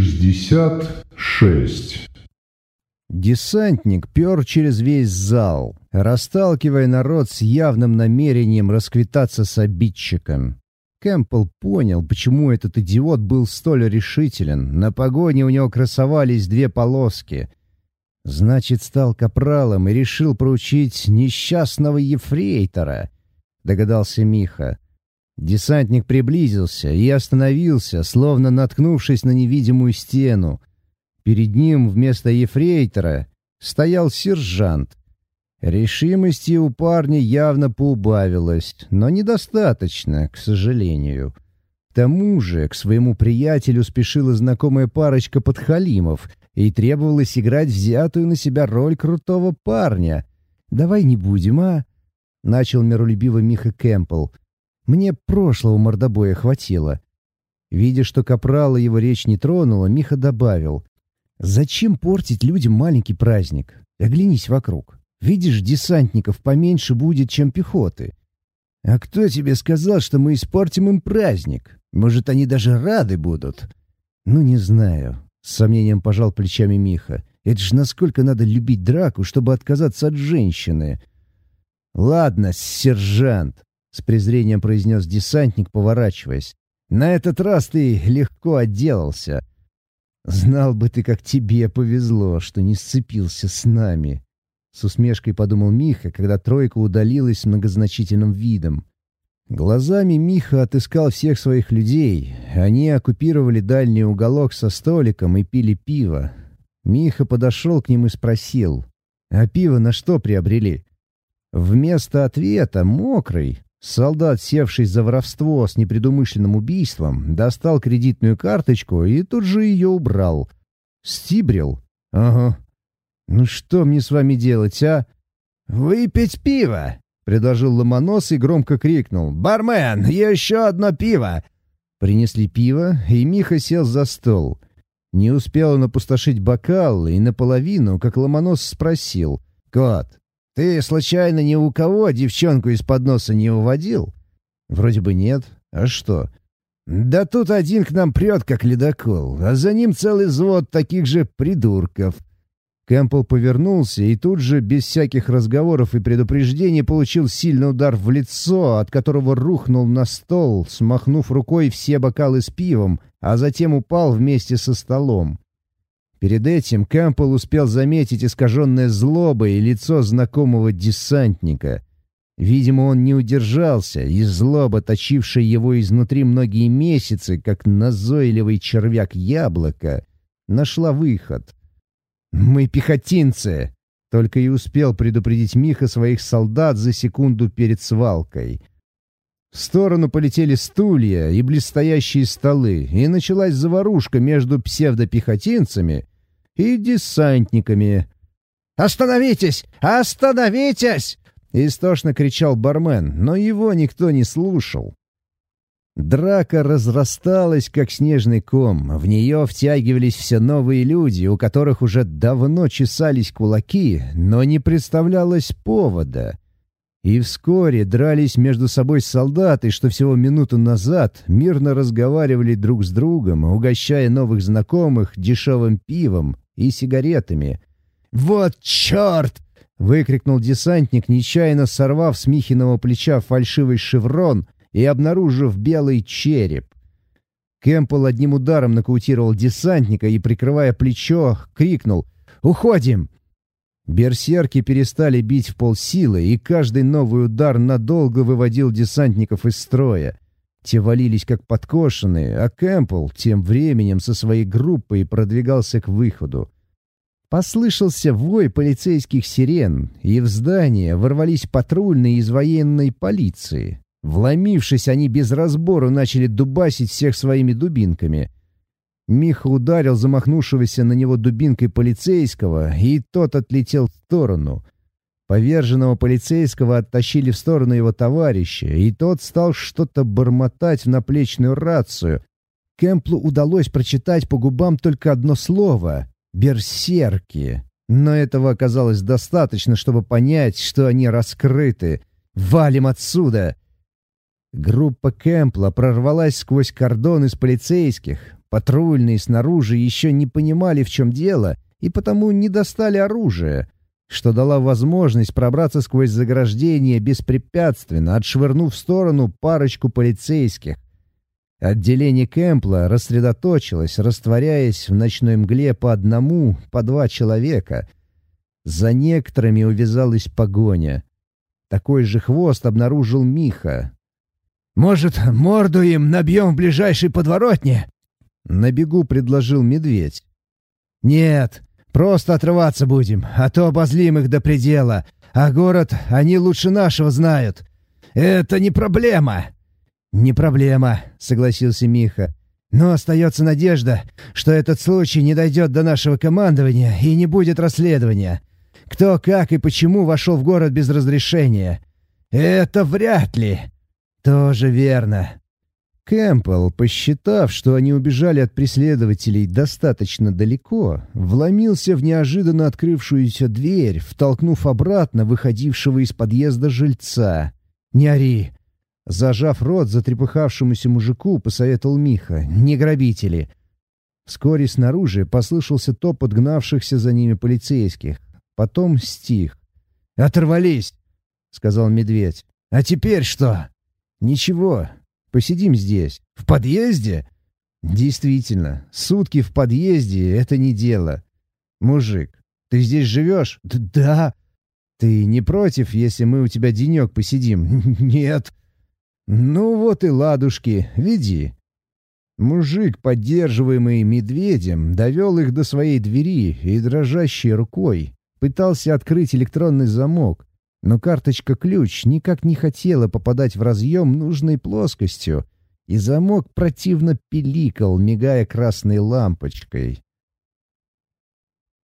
66. Десантник пер через весь зал, расталкивая народ с явным намерением расквитаться с обидчиком. Кэмпбелл понял, почему этот идиот был столь решителен. На погоне у него красовались две полоски. Значит, стал капралом и решил проучить несчастного ефрейтора, догадался Миха. Десантник приблизился и остановился, словно наткнувшись на невидимую стену. Перед ним вместо ефрейтора стоял сержант. Решимости у парня явно поубавилось, но недостаточно, к сожалению. К тому же к своему приятелю спешила знакомая парочка подхалимов, и требовалось играть взятую на себя роль крутого парня. «Давай не будем, а?» — начал миролюбиво Миха Кэмпбелл. «Мне прошлого мордобоя хватило». Видя, что Капрала его речь не тронула, Миха добавил. «Зачем портить людям маленький праздник? Оглянись вокруг. Видишь, десантников поменьше будет, чем пехоты. А кто тебе сказал, что мы испортим им праздник? Может, они даже рады будут? Ну, не знаю. С сомнением пожал плечами Миха. Это ж насколько надо любить драку, чтобы отказаться от женщины. Ладно, сержант, с презрением произнес десантник, поворачиваясь. На этот раз ты легко отделался. Знал бы ты, как тебе повезло, что не сцепился с нами. С усмешкой подумал Миха, когда тройка удалилась с многозначительным видом. Глазами Миха отыскал всех своих людей. Они оккупировали дальний уголок со столиком и пили пиво. Миха подошел к ним и спросил, «А пиво на что приобрели?» Вместо ответа мокрый, солдат, севший за воровство с непредумышленным убийством, достал кредитную карточку и тут же ее убрал. Стибрил? Ага, «Ну что мне с вами делать, а?» «Выпить пиво!» — предложил Ломонос и громко крикнул. «Бармен, еще одно пиво!» Принесли пиво, и Миха сел за стол. Не успел он опустошить бокал, и наполовину, как Ломонос спросил. «Кот, ты случайно ни у кого девчонку из-под носа не уводил?» «Вроде бы нет. А что?» «Да тут один к нам прет, как ледокол, а за ним целый взвод таких же придурков. Кэмпбелл повернулся и тут же, без всяких разговоров и предупреждений, получил сильный удар в лицо, от которого рухнул на стол, смахнув рукой все бокалы с пивом, а затем упал вместе со столом. Перед этим Кэмпбелл успел заметить искаженное злобой лицо знакомого десантника. Видимо, он не удержался, и злоба, точившая его изнутри многие месяцы, как назойливый червяк яблока, нашла выход — «Мы пехотинцы!» Только и успел предупредить Миха своих солдат за секунду перед свалкой. В сторону полетели стулья и блестящие столы, и началась заварушка между псевдопехотинцами и десантниками. «Остановитесь! Остановитесь!» — истошно кричал бармен, но его никто не слушал. Драка разрасталась, как снежный ком. В нее втягивались все новые люди, у которых уже давно чесались кулаки, но не представлялось повода. И вскоре дрались между собой солдаты, что всего минуту назад мирно разговаривали друг с другом, угощая новых знакомых дешевым пивом и сигаретами. «Вот черт!» — выкрикнул десантник, нечаянно сорвав с Михиного плеча фальшивый шеврон — и обнаружив белый череп. Кэмпбелл одним ударом нокаутировал десантника и, прикрывая плечо, крикнул «Уходим!». Берсерки перестали бить в полсилы, и каждый новый удар надолго выводил десантников из строя. Те валились как подкошенные, а Кэмпбелл тем временем со своей группой продвигался к выходу. Послышался вой полицейских сирен, и в здание ворвались патрульные из военной полиции. Вломившись, они без разбору начали дубасить всех своими дубинками. Миха ударил замахнувшегося на него дубинкой полицейского, и тот отлетел в сторону. Поверженного полицейского оттащили в сторону его товарища, и тот стал что-то бормотать в наплечную рацию. Кэмплу удалось прочитать по губам только одно слово — «берсерки». Но этого оказалось достаточно, чтобы понять, что они раскрыты. «Валим отсюда!» Группа Кэмпла прорвалась сквозь кордон из полицейских, Патрульные снаружи еще не понимали, в чем дело, и потому не достали оружие, что дала возможность пробраться сквозь заграждение беспрепятственно, отшвырнув в сторону парочку полицейских. Отделение Кэмпла рассредоточилось, растворяясь в ночной мгле по одному, по два человека. За некоторыми увязалась погоня. Такой же хвост обнаружил Миха. «Может, морду им набьем в ближайшей подворотне?» На бегу предложил медведь. «Нет, просто отрываться будем, а то обозлим их до предела, а город они лучше нашего знают. Это не проблема!» «Не проблема», — согласился Миха. «Но остается надежда, что этот случай не дойдет до нашего командования и не будет расследования. Кто, как и почему вошел в город без разрешения? Это вряд ли». «Тоже верно. Кэмпбелл, посчитав, что они убежали от преследователей достаточно далеко, вломился в неожиданно открывшуюся дверь, втолкнув обратно выходившего из подъезда жильца. «Не ори!» Зажав рот затрепыхавшемуся мужику, посоветовал Миха. «Не грабители!» Вскоре снаружи послышался топот гнавшихся за ними полицейских. Потом стих. «Оторвались!» — сказал медведь. «А теперь что?» «Ничего, Посидим здесь. В подъезде? Действительно, сутки в подъезде — это не дело. Мужик, ты здесь живешь? Д да. Ты не против, если мы у тебя денек посидим? Нет. Ну вот и ладушки, веди. Мужик, поддерживаемый медведем, довел их до своей двери и дрожащей рукой пытался открыть электронный замок, но карточка-ключ никак не хотела попадать в разъем нужной плоскостью, и замок противно пиликал, мигая красной лампочкой.